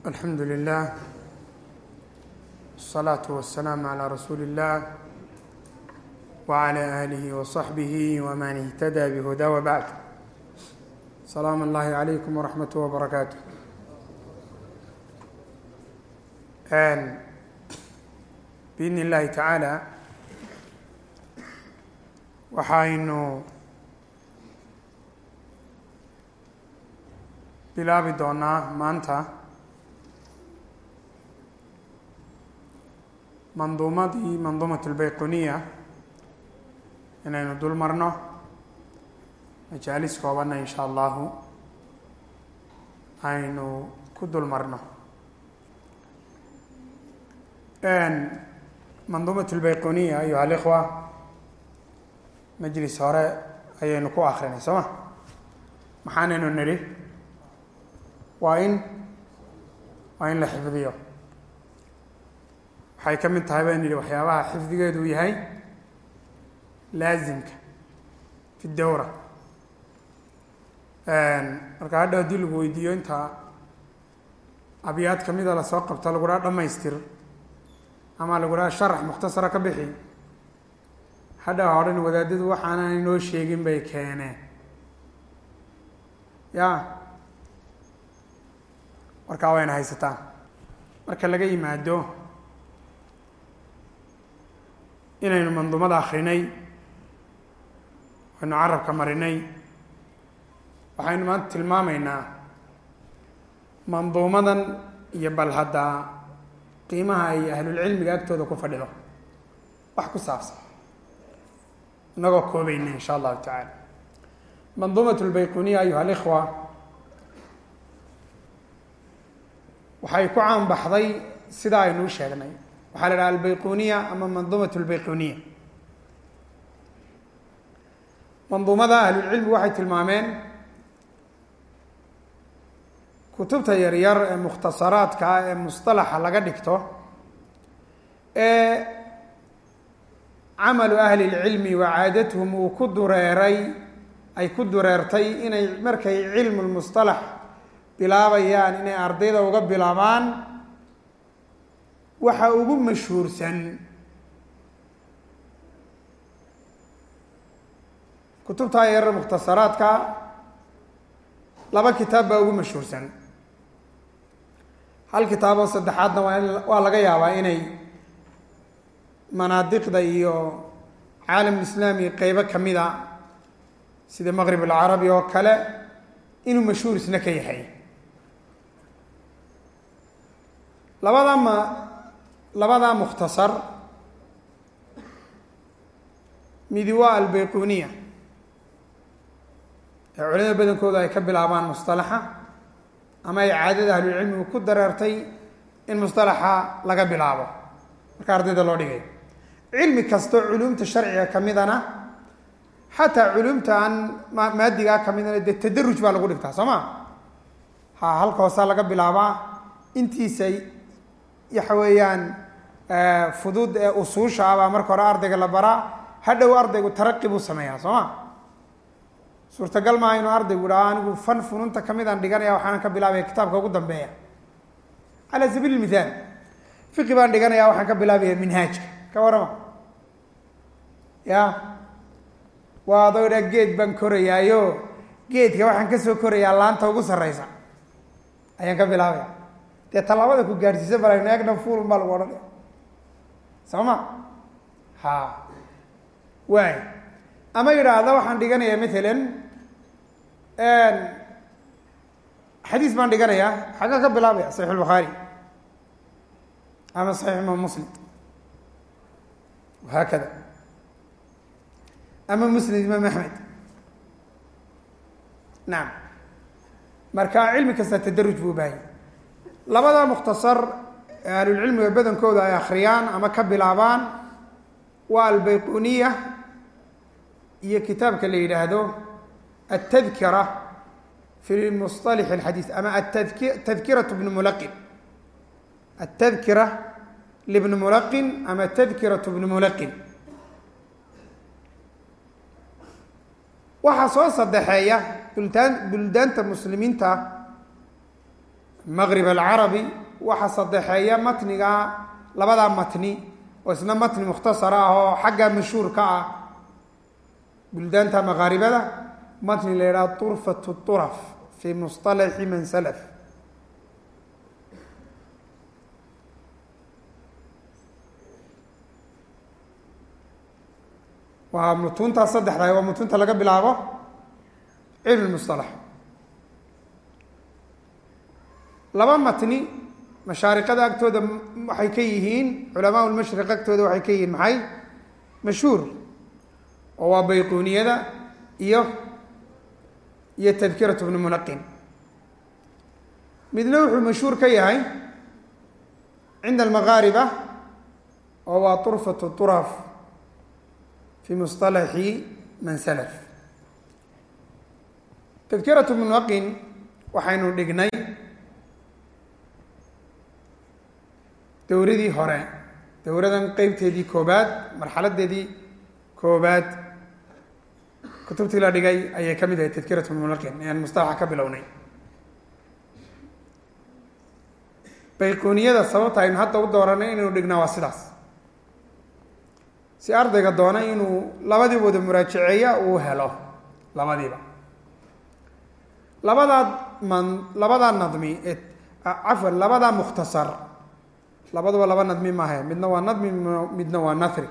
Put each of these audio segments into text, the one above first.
alxamdu lilah wsalaatu wasalaamu calaa rasuuli illah wacalaa aalihi wasaxbihi waman ihtadaa bihudaa wabacd salaam allahi calaykum waraxmat wabarakaatu biidni illaahi tacaala waxaynu bilaabi doonaa maanta manduumadii manduumat lbayquniya inaynu dul marno. Majaalis koobanna in sha allahu aynu ku dul marno. Manduumat lbayquniya ayuha alikhwa majlis hore ayaynu ku akrinay soo ma maxaanaynu nidhi? Waa in waa in la xifdiyo waxay ka mid tahay baynu yidhi waxyaabaha xifdigeedu yahay laazimka fi dawra. Marka hadha haddii lagu weydiiyo inta abyaad kamida la soo qabto lagu dhaha dhamaystir ama lagu dhaha sharax mukhtasara ka bixi hadha odhan wadaadadu waxaanan inoo sheegin bay keeneen. Ya markaa wayna haysataan. Marka laga yimaado inaynu manduumada akrinay waynu carabka marinay waxaynu maanta tilmaamaynaa manduumadan iyo bal haddaa qiimaha ay ahlulcilmiga agtooda ku fadhido wax ku saabsan. Inagoo koobayna in sha allahu tacaala. Manduumat lbayquniya ayuha alikhwa waxay ku caanbaxday sidaa aynuu sheegnay waxaa la dhaha albayquniya ama manduumat lbayquniya manduumada ahlulcilmi waxay tilmaameen kutubta yaryar ee mukhtasaraadka ah ee musطalaxa laga dhigto ee camalu ahli اlcilmi wa caadatuhum uu ku dureeray ay ku dureertay inay markay cilmu lmusطalax bilaabayaan inay ardayda uga bilaabaan waxa ugu mashhuursan kutubtaa yaryar mukhtasaraadka laba kitaab baa ugu mashhuursan. Hal kitaaboo saddexaadna waa waa laga yaabaa inay manaadiqda iyo caalamulislaami qeybo kamida sida maqrib alcarabi oo kale inuu mashhuur isna ka yahay. Labada ma labadaa mukhtasar midi waa albayquniya. Ee culimada badankooda ay ka bilaabaan musطalaxa ama ay caadada ahlulcilmigu ku dareertay in musطalaxa laga bilaabo. Marka ardayda loo dhigay. Cilmi kastoo culumta sharciga kamidana xataa culumta aan maadigaa kamidana dee tadaruj baa lagu dhigtaa soo ma? Ha halka hoosaa laga bilaabaa intiisa waxa weeyaan fudud ee usuusha ah marka hore ardayga la baraa. Hadhow ardaygu taraqi buu sameeyaa soo ma? Suurtagal maaha inuu ardaygu dhaha anigu fan fununta kamidaan dhiganaya waxaanan ka bilaabaya kitaabka ugu dambeeya. Cala sabiil mithaal fiqi baan dhiganaya waxaan ka bilaabaya minhaajka. Ka warama ya? Waa adoo dha geed baan korayaayo. Geedka waxaan ka soo korayaa laanta ugu sarreysa ayaan ka bilaabaya dee tallaabada ku gaadhsiisa balayno eegna fuul baa lagu odhanaya soo ma ha. Waay. Ama yidhaahda waxaan dhiganayaa matalan xadiis baan dhiganayaa xagga ka bilaabaya saxiix lbukhaari ama saxiix imaam muslim. Wahaakada ama musnad imaam axmed nacam marka cilmi kasta tadaruj buu baahaya labada mukhtasar ee ahlulcilmiga badankooda ay akhriyaan ama ka bilaabaan waa albayquniya iyo kitaabka la yidhaahdo altadkira fi musطalix اlxadiis ama atadkirat bnu mulaqin. Altadkira libni mulaqin ama tadkirat bni mulaqin. Waxaa soo sadexeeya bultaan buldaanta muslimiinta maqrib alcarabi waxa sadexeeya matniga labadaa matni oo isna matni mukhtasara ah oo xagga mashhuurka ah. Buldaanta maqaaribada matni la yidhaha turfat turaf fi musطalaxi man salaf. Waa mutuuntaa saddexda waa mutuunta laga bilaabo cilm musطalax laba matni mashaariqada agtooda waxay ka yihiin culamaa lmashriq agtooda waxay ka yihiin maxay? Mashhuur oo waa bayquniyada iyo iyo tadkirat bnu munaqin midna wuxuu mashhuur ka yahay cinda almaqaariba oo waa turfat turaf fi musطalaxi man salaf. Tadkirat bnu munaqin waxaynu dhignay dowradii hore. Dowradan qeybteedii koobaad marxaladeedii koobaad. Kutubtii la dhigay ayay ka mid ahay tadkirat munaqin aan mustalaxa ka bilownay. Bayquniyada sababta aynu hadda u dooranay inaynu dhignaa waa sidaas. Si ardayga doona inuu labadiiba wada muraajaceeya uu helo labadiiba. Labadaa man labadaa nadmi cafwan labadaa mukhtasar labaduba laba nadmi maahe midna waa nadmi midna waa nathri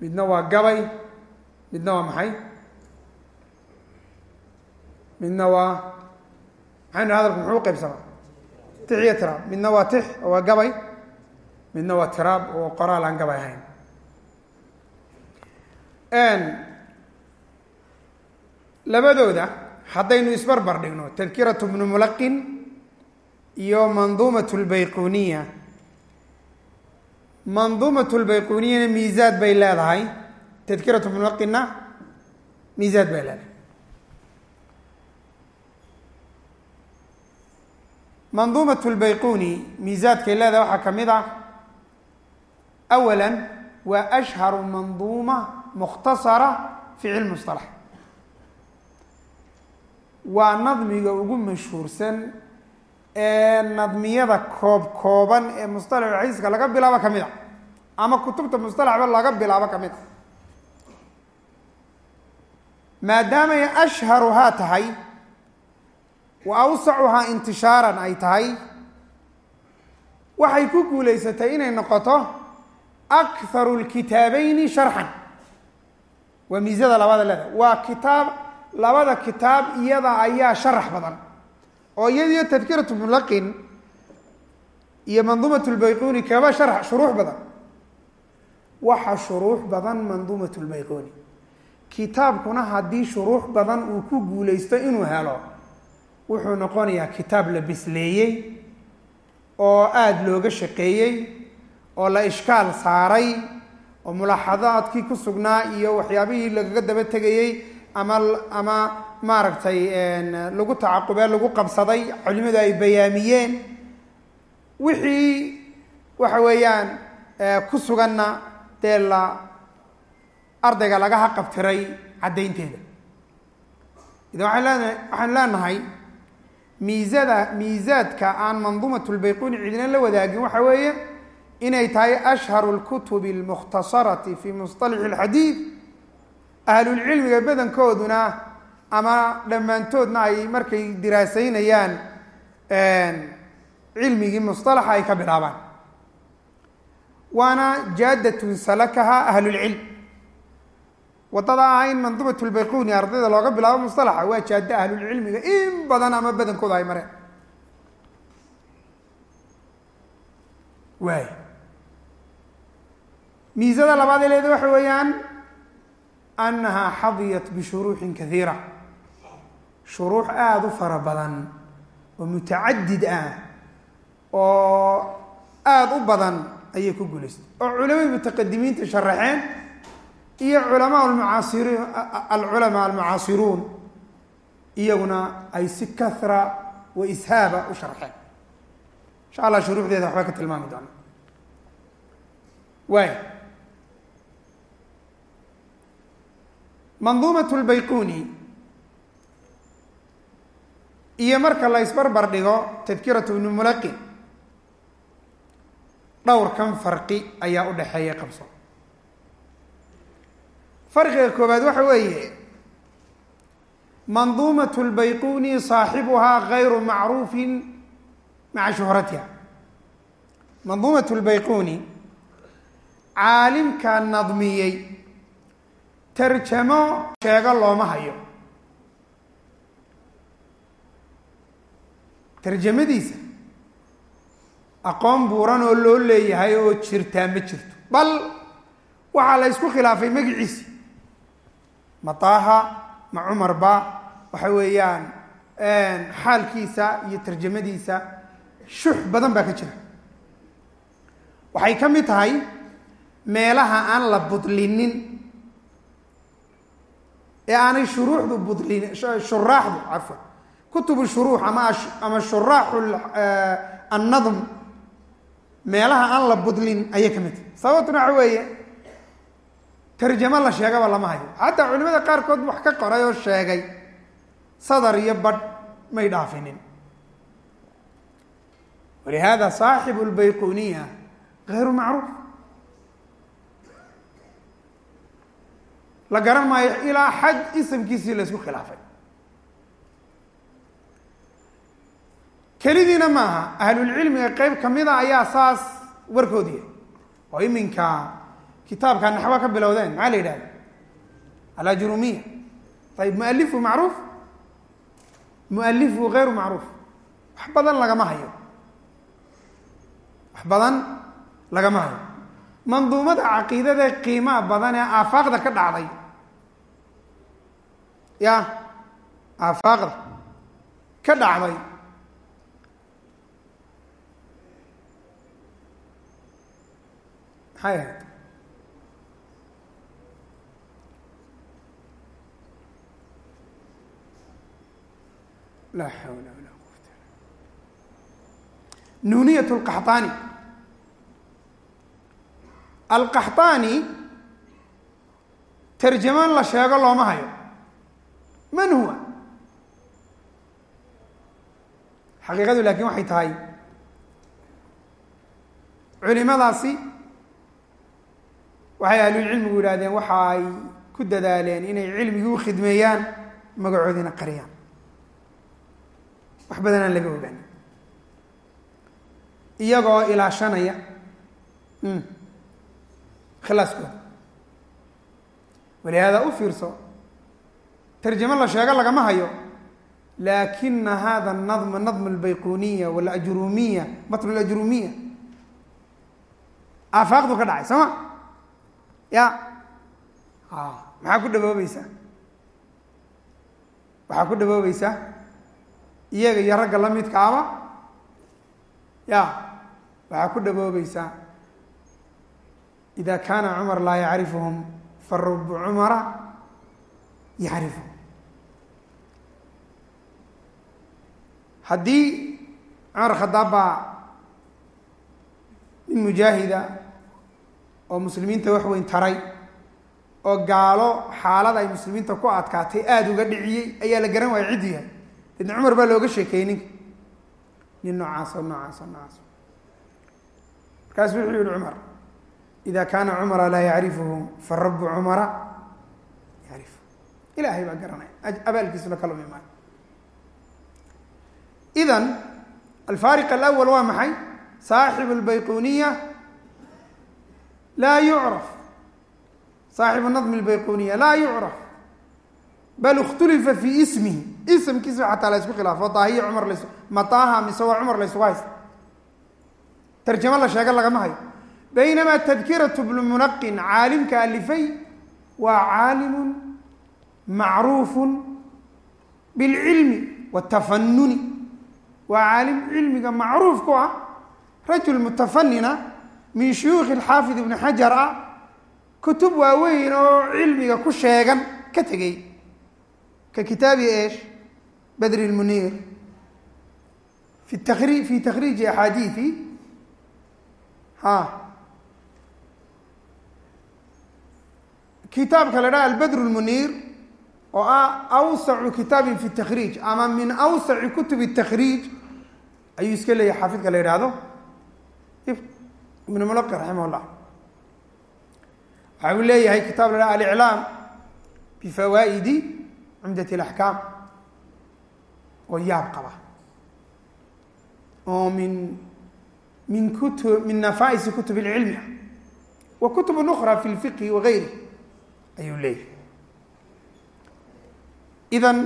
midna waa gabay midna waa maxay? Midna waa maxaynu hadalku muxuu uqeybsamaa tix iyo tiraab. Midna waa tix oo waa gabay. Midna waa tiraab oo qoraal aan gabay ahayn. Labadooda haddaynu isbarbar dhigno. Tadkiratu bnu mulaqin iyo manduumat lbayquniya manduumat lbayquniyana miisaad bay leedahay. Tadkiratu munaqina miisaad bay leedahay. Manduumat lbayquni miisaadkay leedahay waxaa ka mid ah awala waa ashharu manduuma mukhtasara fi cilmi musطalax waa nadmiga ugu mashhuursan ee nadmiyada koob kooban ee musطalax xadiiska laga bilaabo ka mid a ama kutubta musطalaxba laga bilaabo ka mid a. Maadaamay ashharuhaa tahay wa awsacuhaa intishaaran ay tahay waxay ku guulaysatay inay noqoto akharu lkitaabeyni sharxan. Waa miisada labada leeda waa kitaab labada kitaab iyada ayaa sharax badan oo iyadiyo tadkiratu mulaqin iyo manduumat lbayquni kaba shar shuruux badan. Waxa shuruux badan manduumat lbayquni kitaabkuna haddii shuruux badan uu ku guulaysto inuu helo wuxuu noqonayaa kitaab la bisleeyey oo aada looga shaqeeyey oo la ishkaal saaray oo mulaaxadaadkii ku sugnaa iyo waxyaabihii lagaga daba tegayey ama ama maaragtay lagu tacaqubee lagu qabsaday culimadu ay bayaamiyeen. Wixii waxa weeyaan ku suganna dee la ardayga laga haqabtiray caddaynteeda. Idan leenahay waxaan leenahay miisada miisaadka aan manduumat lbayquni cidina la wadaagin waxa weeye inay tahay ashharu lkutubi almukhtasarati fi musطalaxi اlxadiid ahlulcilmiga badankooduna ama dhammaantoodna ay markay diraaseynayaan cilmigii musطalaxa ay ka bilaabaan. Waana jaadatun salakaha ahlulcilm. Wadada ah in manduumat lbayquni ardayda looga bilaabo musطalaxa waa jaado ahlulcilmiga in badan ama badankooda ay mareen. Waay miisada labaad ee leeda waxa weeyaan annaha xadiyat bishuruuxin kaiira shuruux aada u fara badan oo mutacadid ah oo aada u badan ayay ku guulaystay oo culamada mutaqadimiinta sharaxeen iyo culamaa almucaasiriin alculamaa almucaasiruun iyaguna ay si kahra wa ishaaba u sharxeen insha allah shuruuxdeeda waxbaa ka tilmaami doona waay manduumat lbayquni iyo marka la isbarbar dhigo tadkiratu ibnu mulaqin dhowrkan farqi ayaa u dhexeeya qabso. Farqiga koobaad waxa weeye manduumat lbayquni saaxibuhaa gayru macruufin maca shuhratiha. Manduumat lbayquni caalimka nadmiyey tarjamo sheego looma hayo tarjamadiisa aqoon buuran oo loo leeyahay oo jirtaa ma jirto bal waxaa la ysku khilaafay magiciisi ma taaha ma cumar ba waxa weeyaan xaalkiisa iyo tarjamadiisa shux badan baa ka jira waxay ka mid tahay meelaha aan la budlinin ee aanay shuruuxdu budlin shuraaxdu cafwan kutubu shuruux ama ama shuraaxu annadm meelaha aan la budlin ayay ka mid tahay. Sababtuna waxa weeye tarjamo la sheegaba lama hayo. Xataa culimada qaarkood wax ka qoray oo sheegay sadar iyo badh may dhaafinin. Walihada saaxibu lbayquniya gayru macruuf la garan maayo ilaa xad isamkiisii la khilaafay. Kelidiina maaha ahlulcilmiga qeyb kamida ayaa saas warkoodi yahay. Oo iminka kitaabka naxwa ka bilowdeen maxaa la yidhahda alajrumiya ayib mualifu macruuf? Mualifu gayru macruuf. Wax badan lagama hayo. Wax badan lagama hayo. Manduumada caqiidada qiimaha badan ee aafaaqda ka dhacday ya aafaaqda ka dhacday. Maxay ahayd laa xawla walaa quwata nuuniyat lqaxطaani alqaxطaani tarjamaan la sheego looma hayo man huwa? Xaqiiqadu laakin waxay tahay culimadaasi waxay ahlulcilmigu yidhahdeen waxa ay ku dadaaleen inay cilmigii u khidmeeyaan magacoodiina qariyaan. Wax badan aan laga ogaan iyagoo ilaashanaya khilaaskooda. Walihaada u fiirso tarjamo la sheego lagama hayo laakina hada nadma nadm albayquniya walajrumiya matn alajrumiya aafaaqdu ka dhacay soo ma ya maxaa ku dhaboobeysaa waxaa ku dhaboobeysaa iyaga iyo ragga la midkaaba ya waxaa ku dhaboobeysaa ida kana cumar laa yacrifuhum farubu cumara yacrifuhum haddii cumar khadaab baa nin mujaahida oo muslimiinta wax weyn taray oo gaalo xaalada ay muslimiinta ku adkaatay aada uga dhiciyey ayaa la garan waaya ciddu yahay. Idna cumar baa looga sheekeeyey ninka. Nin noocaas oo noocaas oo noocaas. Markaasu wuxuu yihi cumar ida kaana cumara laa yacrifuhum farabu cumara ilaahay baa garanaya abaalkiisuna ka lumi maayo. Idan alfaariq alawal waa maxay? Saaxibu lbayquniya laa yucraf. Saaxibu nadmi lbayquniya laa yucraf. Bal ikhtulifa fii ismihi. Ismkiisa xataa la khilaafo daahiya cumar las ma taaha mise waa cumar la ysugu haysta tarjamo la sheega lagama hayo. Baynamaa tadkiratu bnu munaqin caalimka alifay waa caalimu macruufu bilcilmi watafanuni waa caalim cilmiga macruuf ku ah rajul mutafanina min shuyuukhi alxaafid ibni xajar ah kutub waaweyn oo cilmiga ku sheegan ka tegey ka kitaabi esh badri lmuniir fi takri fi takhriiji axaadiidi ha kitaabka la dhaha albadr lmuniir oo ah awsacu kitaabin fi takriij ama min awsaci kutubi takriij ayuu iska leeyahay xaafidka la yidhaahdo. Ibn mulaqi raximah llah waxa uu leeyahay kitaab la haha aliclaam bifawaa'idi cumdat alaxkaam oo yaab qaba. Oo min min kutu min nafaa'isi kutub اlcilmi wa kutub ukra fi lfiqhi wagayri ayuu leeyahay idan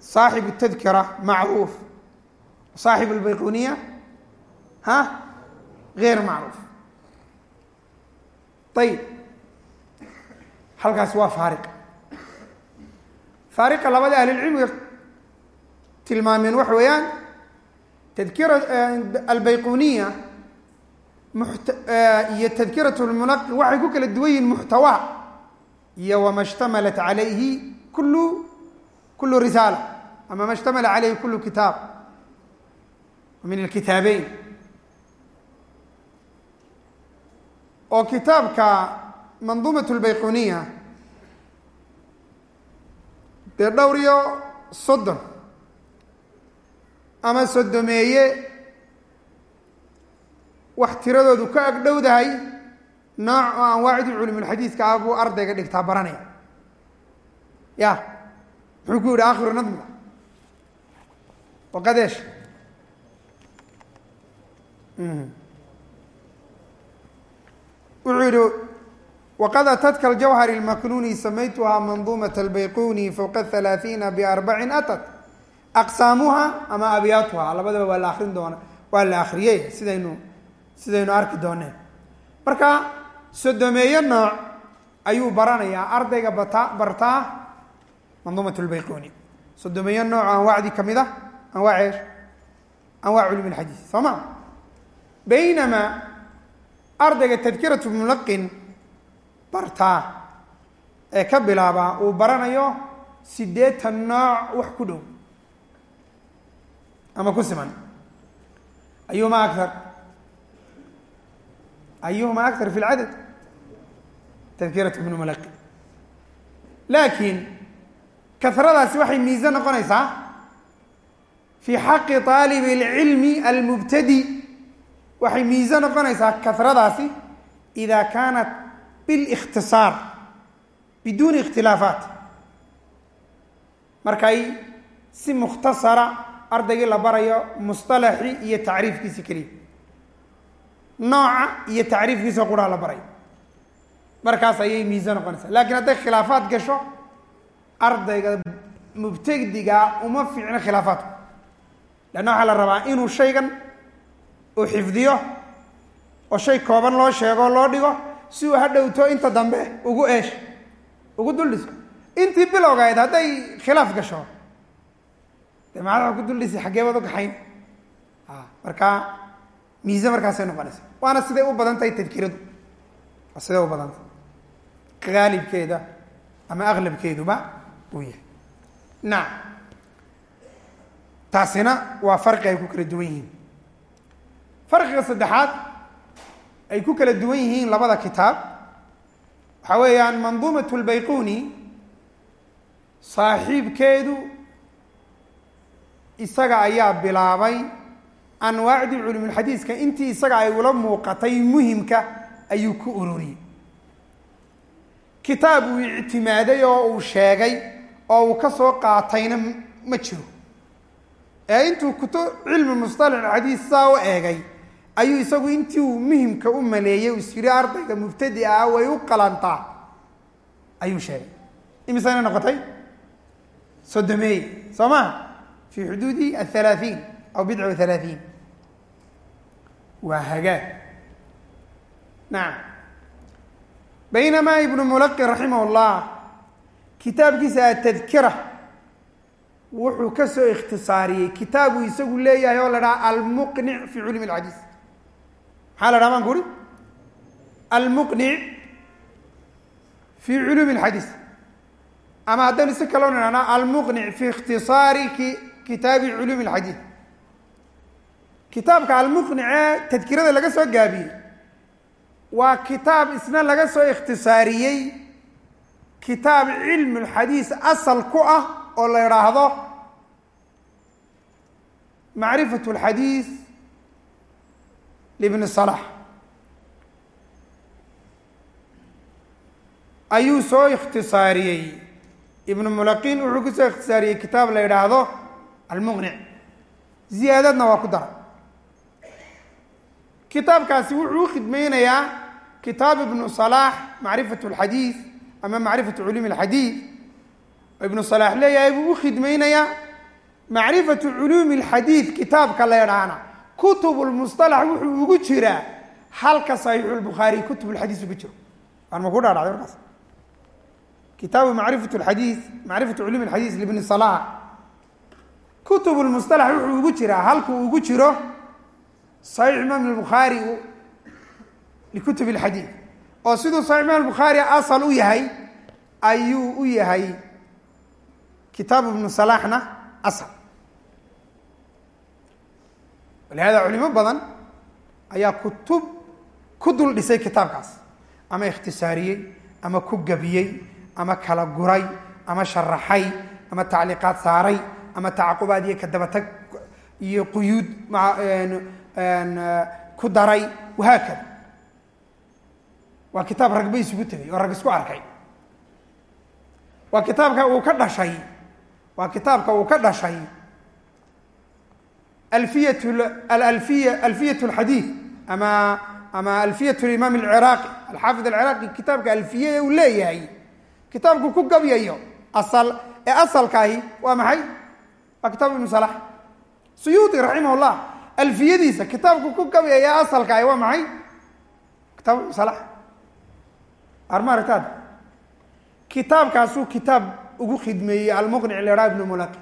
saaxibu tadkira macruuf saaxib albayquniya ha gayr macruuf ayib halkaas waa faariq faariqa labada ahlilcilmiga tilmaameen waxa weeyaan tadkira albayquniya iyo tadkirat lmunaqi waxay ku kala duwan yihiin muxtawaa iyo wama shtamalat calayhi kulu kulu risaala ama ma shtamala calayhi kulu kitaab min alkitaabeyn oo kitaabka manduumat lbayquniya dee dhowr iyo soddon ama soddomeeye wax tiradoodu ka ag dhowdahay nooc oo anwaacdii culimulxadiiska ah buu ardayga dhigtaa baranaya ya muxuu ku yidhi akhiru nadmiga waqadeesh. Wuxuu yihi waqad atadka aljawhar اlmaknuni samaytuhaa manduumat albayquni fowqa halaaثiina biarbacin atat aqsaamuha ama abyaatuha labadaba waa la akrin doona waa la akriyey sidaynu sidaynu arki dooneen. Marka sodomeeye nooc ayuu baranayaa ardayga bata bartaa manduumat lbayquni sodomeeye nooc anwaacdii ka mid ah anwaac eesh anwaac culum lxadiis soo ma baynamaa ardayga tadkiratu mulaqin bartaa ee ka bilaabaa uu baranayo siddeetan nooc wax ku dhow ama ku siman. Ayuhuma akar ayuhuma akar fi lcadad tadkirat ibnu mulaqin. Laakiin kasradaasi waxay miise noqonaysaa fi xaqi aalibi اlcilmi almubtadi. Waxay miise noqonaysaa kasradaasi ida kaanat bilikhtisaar biduuni ikhtilaafaat. Markay si mukhtasara ardaygii la barayo musطalaxii iyo tacriifkiisi keliya. Nooca iyo tacriifkiisa quraa la barayo. Markaas ayay miise noqonaysaa. Lakiin hadday khilaafaad gasho ardayga mubtadigaa uma fiicno khilaafaadku leanna waxaa la rabaa inuu shaygan uu xifdiyo oo shay kooban loo sheego loo dhigo si uu hadhowto inta dambe ugu eesh ugu duldhiso. Intii bilowgayd hadday khilaaf gasho de macnaha ku duldhisi xaggee baad ugaxayn marka miise markaasay noqonaysa. Waana siday u badan tahay tadkiradu waa siday u badan tahay haalibkeeda ama aklabkeeduba uu yahay nacam taasina waa farqi ay ku kala duwan yihiin. Farqiga saddexaad ay ku kala duwan yihiin labada kitaab waxaa weeyaan manduumat lbayquni saaxiibkeedu isaga ayaa bilaabay anwaacdii culumulxadiiska intii isaga ay ula muuqatay muhimka ayuu ku ururiyey. Kitaab uu ictimaaday oo uu sheegay oo uu ka soo qaatayna ma jiro. Ee intuu kuto cilmi musalax xadiis saa u eegay ayuu isagu intii uu muhimka u maleeyey uu is yidhi ardayga mubtadi ah way u qalantaa. Ayuu sheegay. Imisayna noqotay? Sodomeey soo maa fi xuduudi athalaathiin aw bidca wathalaathiin waa hagaag. Nacam baynamaa ibnu mulaqi raximah llah kitaabkiisa atadkira wuxuu ka soo ikhtisaariyey. Kitaabuu isagu leeyahay oo la dhahaa almuqnic fi culumi alxadiis maxaa la dhaha maan ku almuqnic fi culuumi alxadiis ama haddaynu si kaloo nidhahnaa almuqnic fi ikhtisaari kitaabi culuumi alxadiis kitaabka almuqnice tadkirada laga soo gaabiyey waa kitaab isna laga soo ikhtisaariyey kitaab cilmi lxadiis asal ku ah oo la idhaahdo macrifat lxadiis libni salax ayuu soo ikhtisaariyey. Ibnu mulaqin wuxuu ku soo ikhtisaariyey kitaab la yidhaahdo almuqnic ziyaadadna waa ku daray kitaabkaasi wuxuu u kitaab ibnu salaax macrifat lxadiis ama macrifatu culuumi alxadiid ibnu salaax leeyahay buu u khidmeynayaa macrifatu culuumi alxadiid kitaabka la yadhaahna kutub lmusalax wuxuu ugu jiraa halka saxiixu lbukhaari kutub lxadiis ugu jiro waan ma ku dhaadhacday warkaas kitaabu macrifat lxadiis macrifatu culuumi alxadiis libni salax kutub lmusalax wuxuu ugu jiraa halkuu ugu jiro saxiix imaam albukhaari likutub alxadiid oo siduu saxiix imaam albukhaari asal u yahay ayuu u yahay kitaabu ibnu salaxna asal. Walihada culimo badan ayaa kutub ku dul dhisay kitaabkaas. Ama ikhtisaariyey ama ku gabiyey ama kala guray ama sharaxay ama tacliiqaad saaray ama tacaqubaad iyo kadabatag iyo quyuud ku daray wahaakada waa kitaab ragba isugu tegay oo rag isku arkay. Waa kitaabka uu ka dhashay. Waa kitaabka uu ka dhashay. Alfiyat alalfiya alfiyat alxadiid ama ama alfiyat limaam alciraaqi alxaafid alciraaqi kitaabka alfiya uu leeyahay. Kitaabku ku gabyayo asal ee asalkaahi waa maxay? Waa kitaab ibnu salax suyuuti raximah llah alfiyadiisa kitaabku ku gabyaya asalkaahi waa maxay? Kitaab ibnu salax arma aragtaad kitaabkaasuu kitaab ugu khidmeeyey almuqnic leraa ibnu mulaqi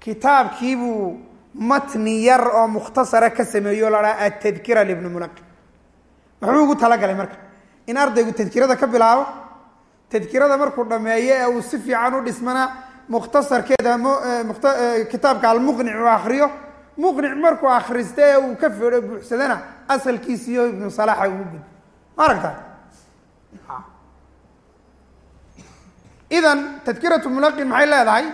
kitaabkiibuu matni yar oo mukhtasara ka sameeyo lahaa atadkira libni mulaqi muxuu ugu talagalay marka? In ardaygu tadkirada ka bilaabo tadkirada markuu dhameeyo ee uu si fiican u dhismana mukhtasarkeeda kitaabka almuqnic uu akriyo muqnic markuu akrista ee uu ka fedho buuxsadana asalkiisiyo ibnu salaxa ugu gudbo ma aragtaa idan tadkiratu mulaqin maxay leedahay?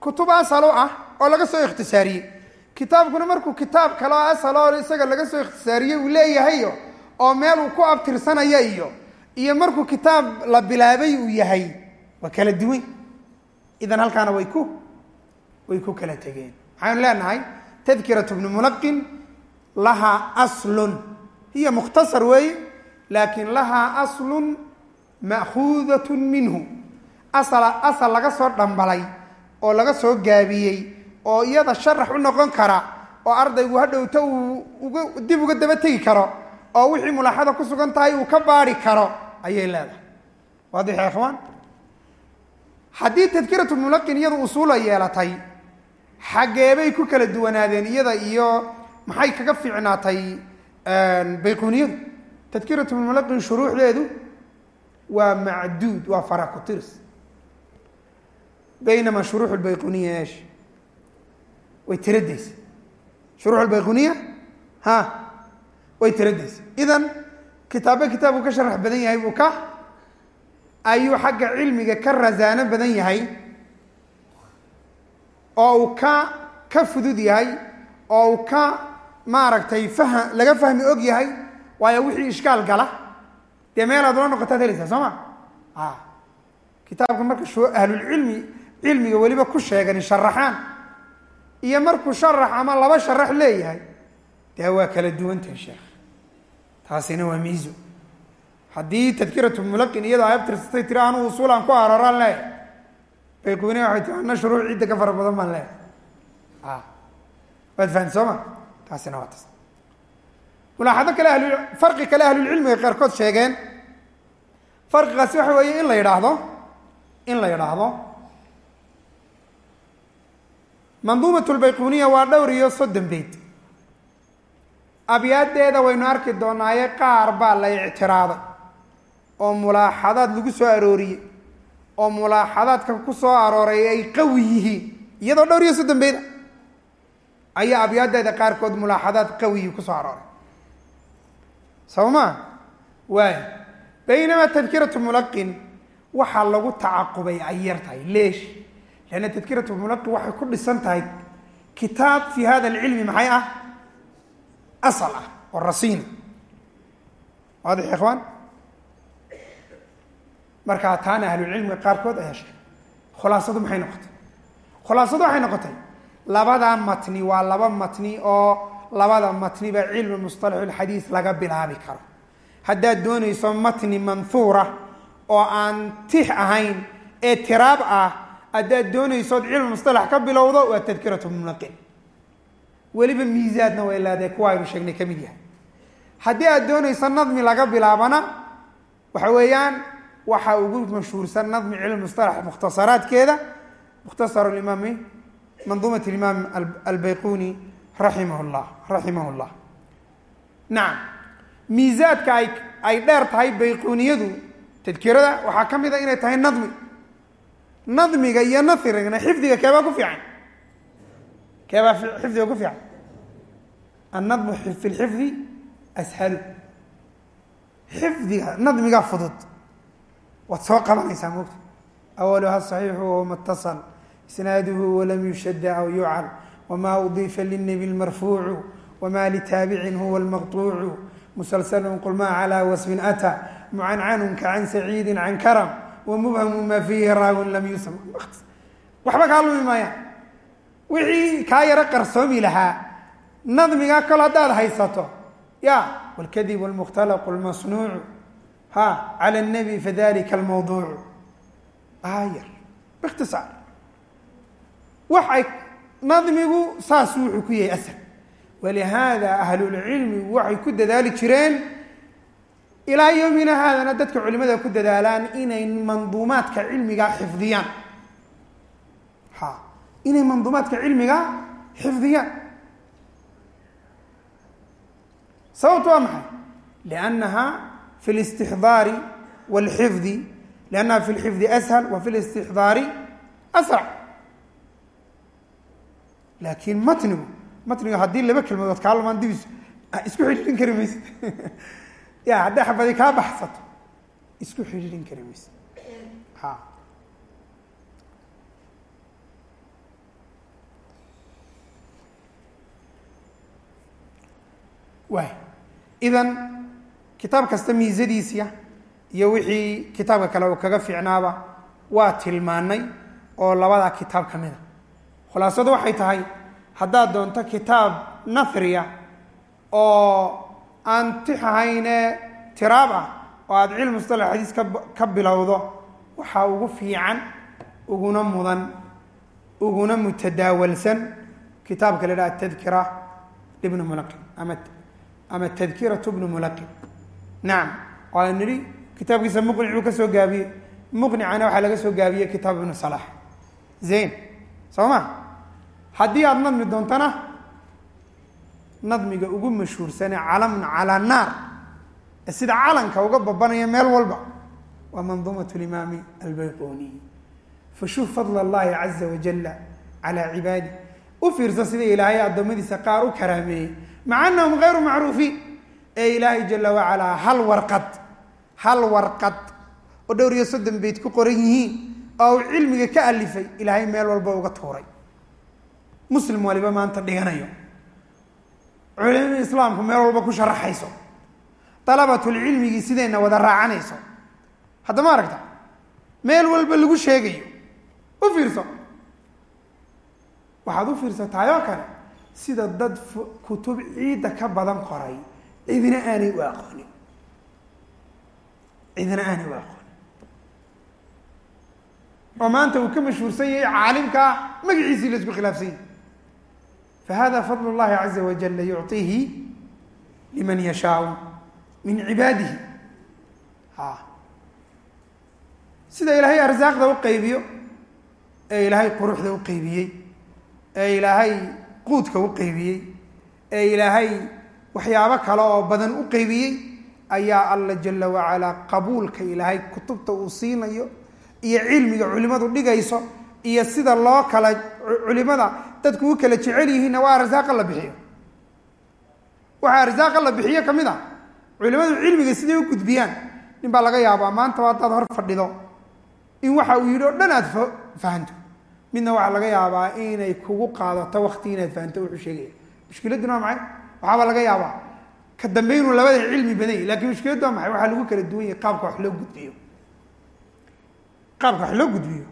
Kutub asalo ah oo laga soo ikhtisaariyey. Kitaabkuna markuu kitaab kale oo asal oo isaga laga soo ikhtisaariyey uu leeyahayo oo meel uu ku abtirsanaya iyo iyo markuu kitaab la bilaabay uu yahay waa kala duwan idan halkaana way ku way ku kala tegeen. Maxaynu leenahay? Tadkiratu bni mulaqin lahaa aslun. Hiya mukhtasar weeye laakin lahaa aslun ma'khuudat minhu. Asal asal laga soo dhambalay oo laga soo gaabiyey oo iyada sharax u noqon kara oo ardaygu hadhowta uu dib uga daba tegi karo oo wixii mulaaxada ku sugan tahay uu ka baari karo ayay leedahay. Waadix ikhwaan? Haddii tadkiratu mulaqin iyadu usuula yeelatay xaggeebay ku kala duwanaadeen iyada iyo maxay kaga fiicnaatay bayquniyadu tadkiratu mulaqin shuruuxdeedu waa macduud waa farakutirs baynama shuruux lbayquniya eesh way tiradaysa. Shuruux albayquniya ha. Way tiradaysa. Idan kitaabo kitaabku ka sharax badan yahay buu ka ayuu xagga cilmiga ka rasaano badan yahay oo uu ka ka fudud yahay oo uu ka maaragtay fah laga fahmi og yahay waayo wixii ishkaal gala. Dee meelaad ula noqotaad helaysaa soo ma? A kitaabka marka ahlulcilmi cilmiga weliba ku sheegani sharaxaan iyo markuu sharax ama laba sharax leeyahay dee waa kala duwantahay sheekh. Taasina waa miizo haddii tadkiratu mulaqin iyadoo abtirsatay tiri anu usuulaan ku aroraan leeyahay bayquni waxay tii ana shuruuc cidda ka fara badan baan leeyahay waad fahamti soo taasina waa taas mulaaxado kale farqi kale ahlulcilmiga qaarkood sheegeen. Farqigaasi waxa weeye in la yidhaahdo in la yidhaahdo. Manduumat lbayquniya waa dhowr iyo soddon beyt. Abyaadeeda waynu arki doonaaye qaar baa la ictiraaday oo mulaaxadaad lagu soo arooriyey oo mulaaxadaadka ku soo arooray ay qawi yihiin iyadoo dhowr iyo soddon beyda ayaa abyaadeeda qaarkood mulaaxadaad qawiyi ku soo arooray soo ma waay baynamaa tadkiratu mulaqin. Waxaa lagu tacaqubay ay yar tahay leesh. Leanna tadkirat mulaqi waxay ku dhisan tahay kitaab fi hada alcilmi maxay ah? Asal ah oo rasiina waadix ikhwaan markaa taana ahlucilmiga qaarkood ayaa sheegay. Khulaasadu maxay noqotay? Khulaasadu waxay noqotay labada matni waa laba matni oo labada matniba cilmi musطalaxu lxadiis laga bilaabi karo. Haddaad doonayso matni manhuura oo aan tix ahayn ee tiraab ah haddaad doonaysood cilmi musalax ka bilowdo waa tadkiratu munaqin weliba miisaadna way leedahay kuwa aynu sheegnay ka mid yahay. Haddii aad doonayso nadmi laga bilaabana waxa weeyaan waxaa ugu mashhuursan nadmi cilmi musalax mukhtasaraadkeeda mukhtasaru imaami manduumat imaam albayquni raximah llah raximah llah nacam miisaadka ay ay dheer tahay bayquniyadu tadkirada waxaa ka mid a inay tahay nadmi. Nadmiga iyo nasrigna xifdiga keebaa ku fiican. Keebaa xifdiga ku fiican. Annadmu fi ashalu. Xifdiga nadmiga fudud. Waad soo qabanaysaa moogta awaluha صaxiixu wahuma اtasl isnaaduhu walam yushada aw yucal wma udifa lلnebi اlmarfuucu wma litaabicin huwa اlmaqطuucu musalslun qul ma calى wasfin atى mucancanun kacan saciidi can karam wmubhamu ma fiihi raawin lam yusm waxba kaa lumi maayaan wixii kaa yaro qarsoomi lahaa nadmiga kalo haddaad haysato ya wاlkadib wاlmukhtalaqu اlmasnuucu ha calى الnebi fadalika اlmawduucu ayar bاkhtisaar waxay nadmigu saas wuxuu ku yahay asal. Walihaada ahlulcilmigu waxay ku dadaali jireen ilaa yowmina haadana dadka culimada ku dadaalaan inay manduumaadka cilmiga xifdiyaan. Ha inay manduumaadka cilmiga xifdiyaan. Sababtu waa maxay? Liannaha fi listixdaari wاlxifdi liannaha fi lxifdi ashal wa fi listixdaari asrac laakiin matnigu matniga haddii laba kelmadood kaa lumaan dib isku xidhiirin kari mayse. Ya hadday xabadi kaa baxsato isku xidhiirin kari mayse. Ha. Waay idan kitaab kasta miisadiisiya iyo wixii kitaabka kale uu kaga fiicnaaba waa tilmaanay oo labada kitaab ka mida khulaasadu waxay tahay haddaad doonto kitaab nahriya oo aan tix ahayne tiraab ah oo aada cilmi mustalax xadiis ka bilowdo waxaa ugu fiican uguna mudan uguna mutadaawalsan kitaabka la idhaha atadkira ibnu mulaqin ama ama tadkiratu bnu mulaqin nacam waa nidhi kitaabkiisa muqnic buu ka soo gaabiyey. Muqnicana waxaa laga soo gaabiyey kitaab ibnu salax. Zayn soo ma haddii aada nadmi doontana nadmiga ugu mashhuursane calamun calaa naar ee sida calanka uga babanaya meel walba waa manduumat limaami albayquniy fashuf fadl allahi caza wajala calaa cibaadi. U fiirsa sida ilaahay addoommadiisa qaar u karaameeyey. Maca anahum gayru macruufiin. Ee ilaahay jala wacalaa hal warqad hal warqad oo dhowr iyo soddon beyd ku qoran yihiin oo uu cilmiga ka alifay ilaahay meel walba uga tuuray muslim waliba maanta dhiganayo. Culimada islaamku meel walba ku sharaxayso. Dalabatulcilmigii sidayna wada raacanayso. Hadda ma aragta? Meel walba lagu sheegayo. U fiirso. Waxaad u fiirsatahay oo kale sida dad kutub ciidda ka badan qoray. Cidina aanay u aqoonin. Cidina aanay u aqoonin. Oo maanta uu ka mashhuursan yahay caalimkaa magaciisii la isku khilaafsan yahy fahada fadl اllahi caza wajala yucطihi liman yashaau min cibaadihi sida ilaahay arsaaqda u qaybiyo ee ilaahay quruxda u qaybiyey ee ilaahay quudka u qaybiyey ee ilaahay waxyaabo kale oo badan u qaybiyey ayaa alla jala wacalaa qabuulka ilaahay kutubta uu siinayo iyo cilmiga culimadu dhigayso iyo sida loo kala culimada dadku u kala jecel yihiinna waa arsaaqa la bixiyo. Waxaa arsaaqa la bixiyo ka mid a culimadu cilmiga siday u gudbiyaan? Nin baa laga yaabaa maanta haddaad hor fadhido. In waxa uu yidhi o dhan aad fahanto. Midna waxaa laga yaabaa inay kugu qaadato wakti inaad fahanto wuxuu sheegaya. Mushkiladduna waa maxay? Waxaaba laga yaabaa. Ka dambe inuu labada cilmi badan yahy laakiin mushkiladdu waa maxay? Waxaa lagu kala duwan yahay qaabka wax loo gudbiyo. Qaabka wax loo gudbiyo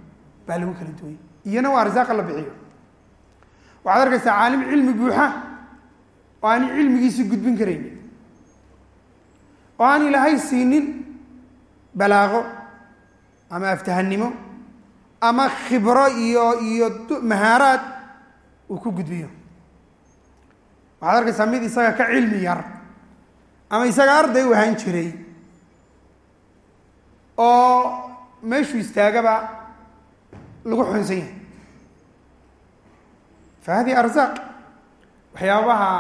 baa lagu kala duwan yahy iyana waa arsaaqa la bixiyo waxaad arkaysaa caalim cilmi buuxa oo aan cilmigiisii gudbin karayn oo aan ilaahay siinin balaaqo ama aftahannimo ama khibro iyo iyo mahaaraad uu ku gudbiyo. Waxaad arkaysaa mid isaga ka cilmi yar ama isaga arday u ahaan jiray oo meeshuu istaagaba lagu xunsan yahay fa hadihi arzaaq waxyaabaha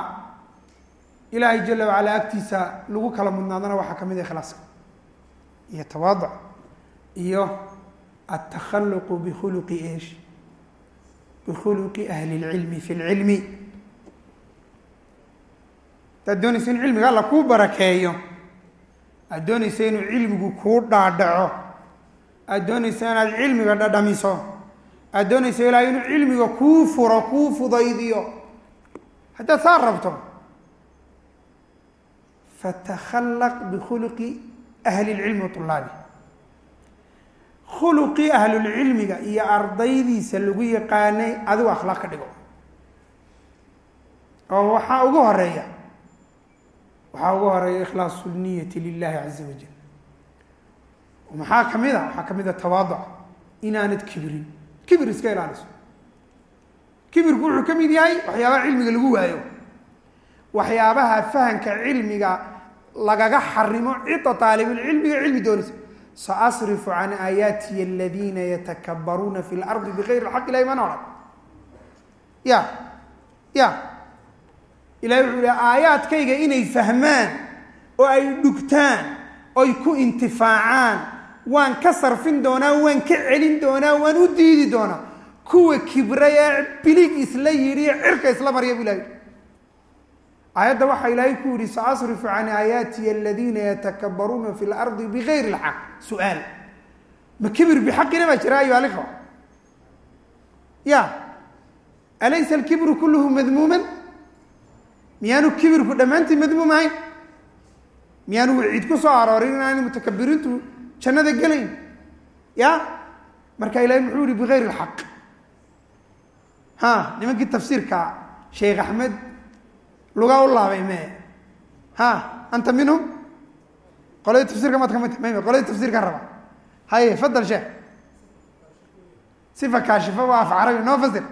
ilaahay jala wacala agtiisa lagu kala mudnaadana waxaa ka mid ah ikhlaaska iyo tawaaduc iyo altakhaluqu bikhuluqi eesh bikhuluqi ahli lcilmi fi lcilmi hadaad doonaysa in cilmiga alla kuu barakeeyo aad doonaysa inuu cilmigu kuu dhaadhaco aad doonaysa inaad cilmiga dhadhamiso aad doonaysa ilaahay inuu cilmiga kuu furo kuu fudaydiyo. Haddaad saa rabto. Fatakhallaq bikhuluqi ahli lcilmi wa tulaabi khuluqii ahlulcilmiga iyo ardaydiisa lagu yaqaanay adigu akhlaaq ka dhigo. Oo waxaa ugu horreeya waxaa ugu horreeya ikhlaasu niyati lilahi caza wajal maxaa ka mid a waxaa ka mid a tawaaduc. Inaanad kibrin kibir iska ilaaliso. Kibirku wuxuu ka mid yahay waxyaabaha cilmiga lagu waayo. Waxyaabaha fahamka cilmiga lagaga xarimo cidda aalibulcilmiga cilmi doonaysa. Saasrifu can aayaatiy aladiina yatakabaruuna fi lardi bigayri lxaq ilahi mana odhan ya ya. Ilahi wuxuu ihi aayaadkayga inay fahmaan oo ay dhugtaan oy ku intifaacaan waan ka sarfin doonaa waan ka celin doonaa waan u diidi doonaa. Kuwa kibray ee bilig isla yidhi cirka isla marya bu ilahi aayadda waxaa ilaahay ku yihi saasrifu can aayaatiy aladiina yatakabaruuna fi lardi bigayri lxaq su'aal. Ma kibir bixaqina baa jira ayo alikho. Ya. Alaysa alkibru kulluhu madmuuman? Miyaanu kibirku dhammaantii madmuum ahayn? Miyaanu waciid ku soo aroorin inaani mutakabiriintu jannada gelayn. Ya? Marka ilahay muxuu yihi bigayri lxaq ha nimankii tafsiirka sheekh axmed lugaa u laabay me. Ha anta minhum? Qolada tafsirka maad ka mid m qolada tafsirkan raba. Haye fadal sheekh sifa kaashifa waa af carabi noo fasir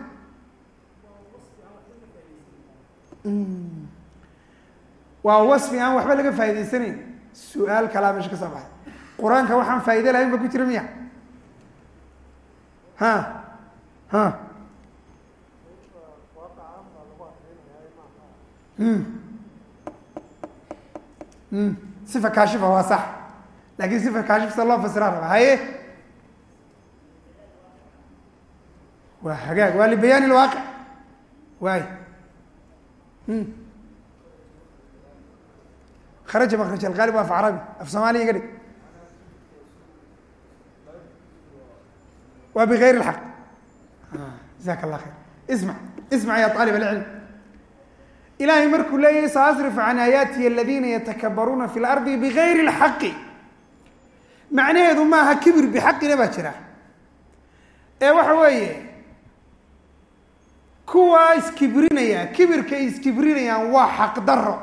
waa wasfi aan waxba laga faa'idaysanayn su'aal kalaa meesha ka soo baxay qur'aanka waxaan faa'ide lahayn ba ku jira miya. Ha ha. Sifa kaashifa waa sax. Lakin sifa kaashif sa loo fasiraa raba haye. Waa hagaag waa libayaan ilwaaqic waay. Kharaja makraj alqaalib af carabi af soomaaliya iga dhig waa bigayr lxaq. Jazaaka allah khayr. Ismac ismac ya aalib alcilm ilahay markuu leeyahay saasrifu can aayaatiy aladiina yatakabaruuna fi lardi bigayri lxaqi. Macnaheedu maaha kibir bixaqina baa jira. Ee waxa weeye kuwaa iskibrinaya kibirka ay iskibrinayaan waa xaq daro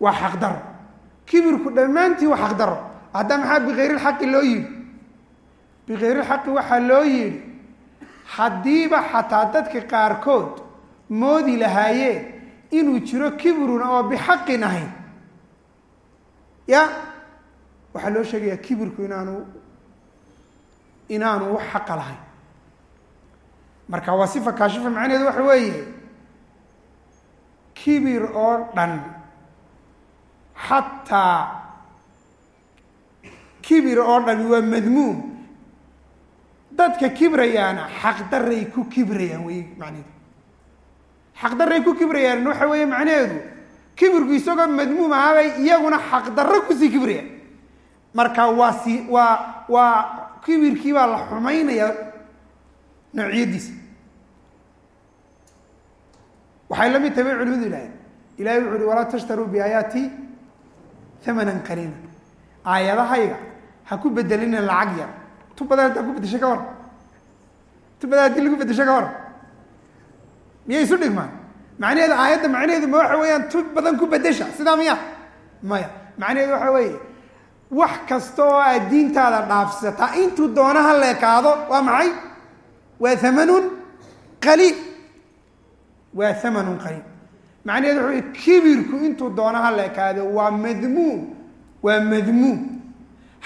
waa xaq daro kibirku dhammaantii waa xaq daro hadda maxaa bigayri lxaqi loo yidhi? Bigayri lxaqi waxaa loo yidhi haddiiba xataa dadka qaarkood moodi lahaayeen inuu jiro kibrun oo bixaqin ahayn. Ya waxaa loo sheegayaa kibirku inaanu inaanu wax xaqa lahayn. Marka waa sifa kaashifa macnaheedu waxa weeye kibir oo dhan xataa kibir oo dhani waa madmuum. Dadka kibrayaana xaqdaray ku kibrayaan wey macnaheedu. Xaqdaray ku kibrayaan waxa weeye macnaheedu. Kibirku isagoo madmuum ahaabay iyaguna xaqdarro ku sii kibrayaan. Marka waa si waa waa kibirkii baa la xumaynayaa noociyadiisa waxay la mid tahay bay culimadu yidhahdeen ilahay wuxu uhi walaa tashtaruu biaayaati hamanan qaliila aayadahayga ha ku bedelina lacag yar. Tu badan haddaa ku bedesho ka war tu badan haddii lagu bedesho ka war miyay isu dhigmaan? Macnaheedu aayadda macnaheedu ma waxa weeyaan tu badan ku bedesha. Sidaa miya? Maya. Macnaheedu waxa weeye wax kasta oo aad diintaada dhaafsataa intuu doonaha leekaado waa maxay? Waa hamanun qaliil. Waa hamanun qaliil. Macnaheedu waxa kibirku intuu doonaha leekaado waa madmuum waa madmuum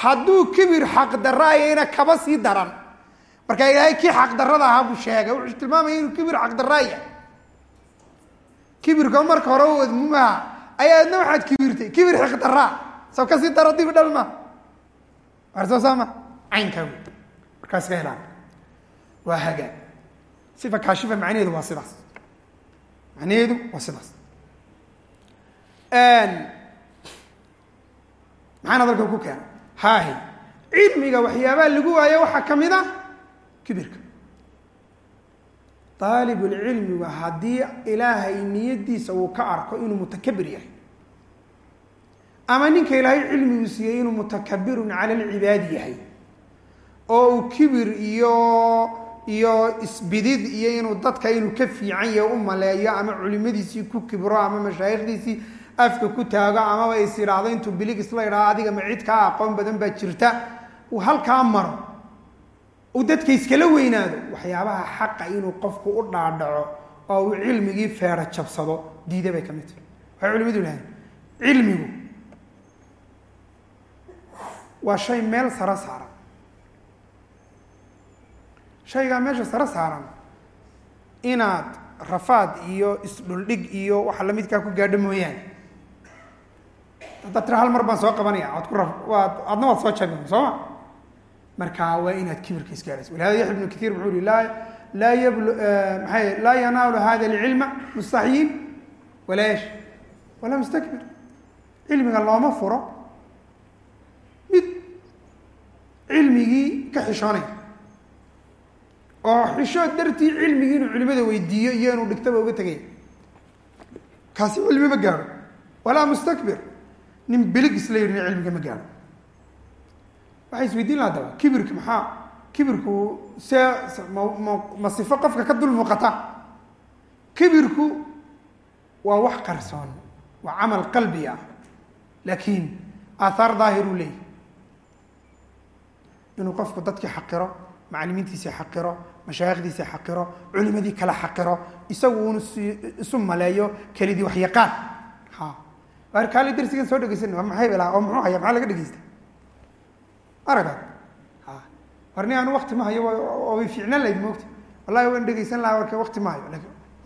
hadduu kibir xaqdaraayana kaba sii daran. Marka ilaahay kii xaqdarada ahaa buu sheegay wuxuu tilmaamaya inuu kibir xaqdaraaya kibirka marka hore u madmuumaha ayaadna waxaad kibirtay kibir xiqdaraa saw ka sii daro dibi dhal ma. Soo saama caynkaa wey markaas ka helaan. Waa hagaag sifa kaashifa macnaheedu waa sidaas. Macnaheedu waa sidaas maxaan hadalka ku keena haahi cilmiga waxyaabaha lagu waayo waxaa ka mid a kibirka. Daalibulcilmiga haddii ilaahay niyadiisa uu ka arko inuu mutakabir yahay. Ama ninka ilaahay cilmigu siiyey inuu mutakabirun cala alcibaadi yahay. Oo uu kibir iyo iyo isbidid iyo inuu dadka inuu ka fiican yahay u maleeyo ama culimadiisii ku kibro ama mashaayikhdiisii afka ku taago amaba is idhaahdo intuu bilig isla idhaao adiga ma cid kaa aqoon badan baa jirta. Uu halkaa maro. Uu dadka iskala weynaado. Waxyaabaha xaqa inuu qofku u dhaadhaco oo uu cilmigii feero jabsado. Diida bay ka mid tahay. Waxay culimadu lahayn cilmigu waa shay meel saro saaran. Shaygaa meesha saro saaran inaad rafaad iyo isdhuldhig iyo waxa lamidkaa ku gaadho mooyaane haddaad tira hal mar baan soo qabanaya waad ku waad adna waad soo jabin soo? Ma marka waa inaad kibirka isgaarayso walihada yaxya ibnu kaiir muxuu yihi laa laa yabl maxay laa yanaalu hada alcilma mustaxyiin walaa esh walaa mustakbir. Cilmiga looma furo. Mid cilmigii ka xishoonaya oo xishood dartii cilmigii inuu culimada weydiiyo iyo inuu dhigtaba uga tegaya kaasi cilmi ma gaadho walaa mustakbir nin bilig isla yidhina cilmiga ma gaadho. Waxay isweydiin laha daba kibirka maxaa kibirku see ma sifo qofka ka dul muuqata. Kibirku waa wax qarsoon waa camal qalbi ah. Laakiin aathaar daahiruu leeyahy inuu qofku dadkii xaqiro macalimiintiisa xaqiro mashaayikhdiisa xaqiro culimadii kala xaqiro isagu unu isu maleeyo kelidii wax yaqaan kaali darsigan soo dhegeysan waa maxay bela oo muxuu haya maxaa laga dhegeysta aragad ha. War ni anu wakti ma hayo way fiicnaan lahayd moogta. Wallahi waan dhegeysan lahaa warka wakti ma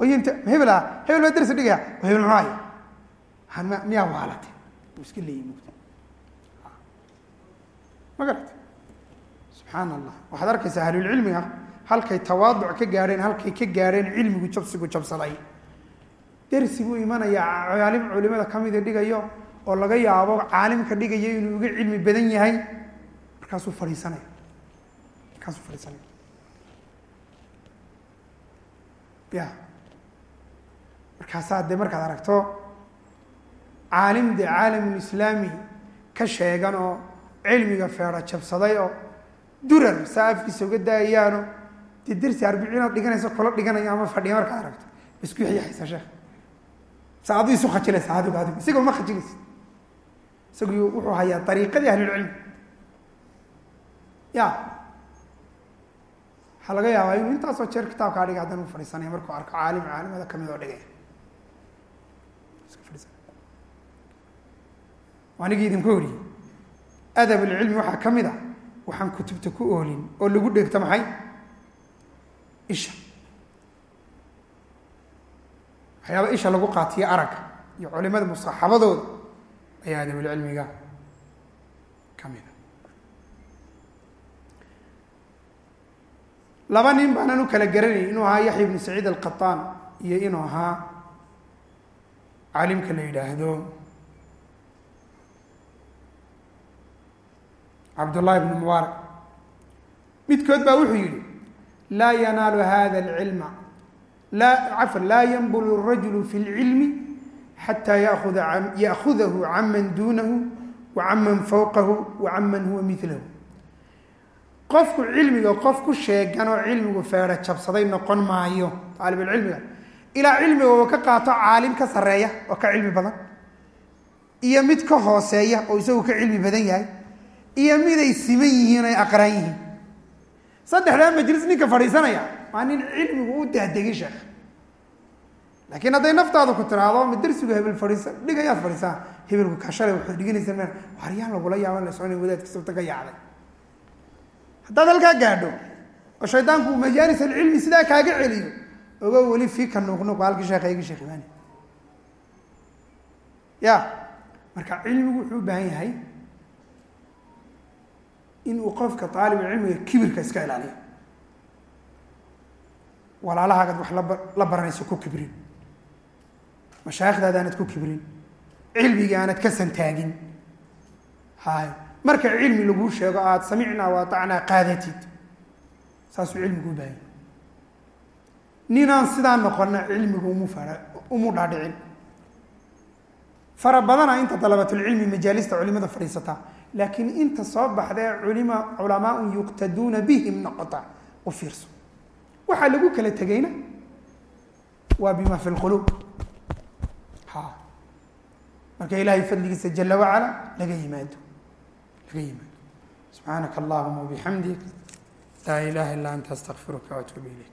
oyinta hebel ah hebel baa darsi dhigaya. Hebel muxuu han ma miyaa waalate? Uu iska leeyahy moogta. Ma garata subxaan allah waxaad arkaysaa ahlulcilmiga halkay tawaaduc ka gaadheen halkay ka gaadheen cilmigu jabsigu jabsaday dersi buu imanayaa caalim culimada kamida dhigayo oo laga yaabo caalimka dhigayo inuu uga cilmi badan yahay. Markaasuu fadhiisanaya. Markaasuu fadhiisanaya. Ya. Markaasaa dee markaad aragto caalim dee caalamulislaami ka sheegan oo cilmiga feero jabsaday oo durar saa afkiisa uga daayayaano dee dersi arbiciinood dhiganaysa kula dhiganayo ama fadhiya markaad aragto. Yaxyaysa sheekh sa adu isu khajilaysa isagu wuxuu hayaa ariiqadii ahlulcilmi ya waxaa laga yaabaa inuu intaasoo jeer kitaabkaa dhigay haddana u fadhiisanaya markuu arko caalim caalimada ka mid oo dhigaya anigii idinku oriyey waxaa ka mid a waxaan kutubta ku oolin oo lagu dheegto maxay? Isha waxyaaba isha lagu qaatiyo aragga iyo culimada musaaxabadooda ayaa adabulcilmiga ka mid a. Laba nin baanan u kala garanayy inuu ahaa yaxya ibnu saciid alqataan iyo inuu ahaa caalimka la yidhaahdo cabdullahi bnu mubaarak midkood baa wuxuu yihi laa yanaalu hada alcilma laa cafan laa yanbulu rajulu fi lcilmi xataa yauda ya'kudahu canman duunahu wa canman fawqahu wa canman huwa milahu qofku cilmiga qof ku sheegan oo cilmigu feedho jabsaday noqon maayo taalibulcilmiga ilaa cilmiga ka qaato caalim ka sarreeya oo ka cilmi badan iyo mid ka hooseeya oo isagu ka cilmi badan yahay iyo miday siman yihiin ay aqraan yihiin saddexdaa majlis ninka fadhiisanaya waa nin cilmigu u dahdegay sheekh. Laakiin hadday naftaadu ku tiraahdo ma darsigu hebel fadhiisa dhigayaad fadhiisaa. Hebelku ka shalay waxaad dhiganaysa me waryaan lagula yaaban la socona wadaadka sabta ka yaacday haddaad halkaa gaadho oo shaydaanku majaalis alcilmi sidaa kaaga celiyo ogo weli fii ka nuuqnuuq halkii sheekha igi sheekh imaani. Ya marka cilmigu wuxuu u baahan yahay inuu qofka aalibulcilmiga kibirka iska ilaaliyo walaalahaagaad wax la baranayso ku kibrin. Mashaaikhdaada ku kibrin. Cilmigii aanad ka santaagin. Hay marka cilmi laguu sheego aada samicnaa wa atacnaa qaadatid saasuu cilmigu u baahanya ninaan sidaa noqona cilmigu umu fara umu dhaadhicin. Fara badana inta dalabatulcilmi majaalista culimada fadhiisataa laakiin inta soo baxdae culima culamaaun yuqtaduuna bihim noqota. U fiirso waxaa lagu kala tegayna waa bima fi lquluub ha. Marka ilaahay fadligiisa jala wacala laga yimaado. Laga yimaado. Subxaanaka allahuma wabixamdik laa ilaha illa anta astaqfiruka waatuubu ilayk